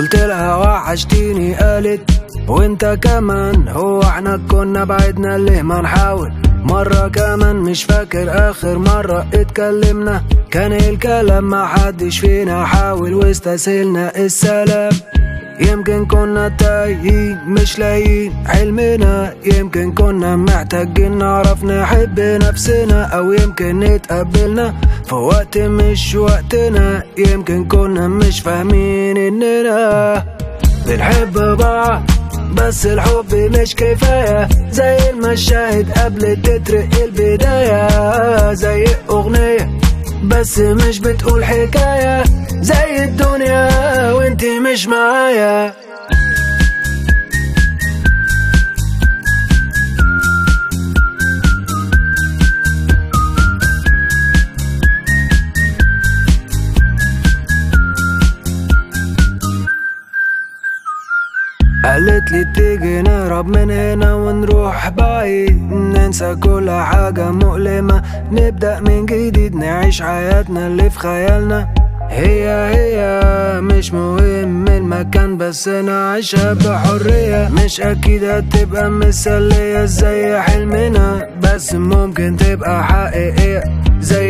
قلت لها وحشتيني قالت، وانت كمان هو احنا كنا بعدنا ليه ما نحاول؟ مرة كمان مش فاكر اخر مرة اتكلمنا، كان الكلام ما حدش فينا حاول واستسهلنا السلام. يمكن كنا تايهين مش لاقيين حلمنا يمكن كنا محتاجين نعرف نحب نفسنا او يمكن نتقبلنا في وقت مش وقتنا يمكن كنا مش فاهمين اننا بنحب بعض بس الحب مش كفاية زي المشاهد قبل تتر البداية زي أغنية بس مش بتقول حكاية زي الدنيا وانت مش معايا قالت لي تيجي نهرب من هنا ونروح بعيد ننسى كل حاجة مؤلمة. نبدأ من جديد، نعيش حياتنا اللي في خيالنا. هي هي مش مهم المكان، بس نعيشها بحرية. مش أكيد هتبقى مثالية زي حلمنا، بس ممكن تبقى حقيقية زينا لاقي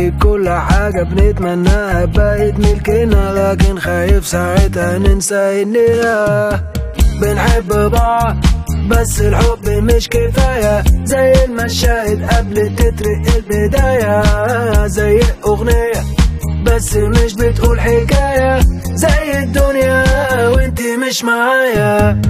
كل حاجة بنتمناها بقت ملكنا لكن خايف ساعتها ننسى إننا بنحب بعض بس الحب مش كفاية زي المشاهد قبل تتر البداية زي أغنية بس مش بتقول حكاية زي الدنيا وانت مش معايا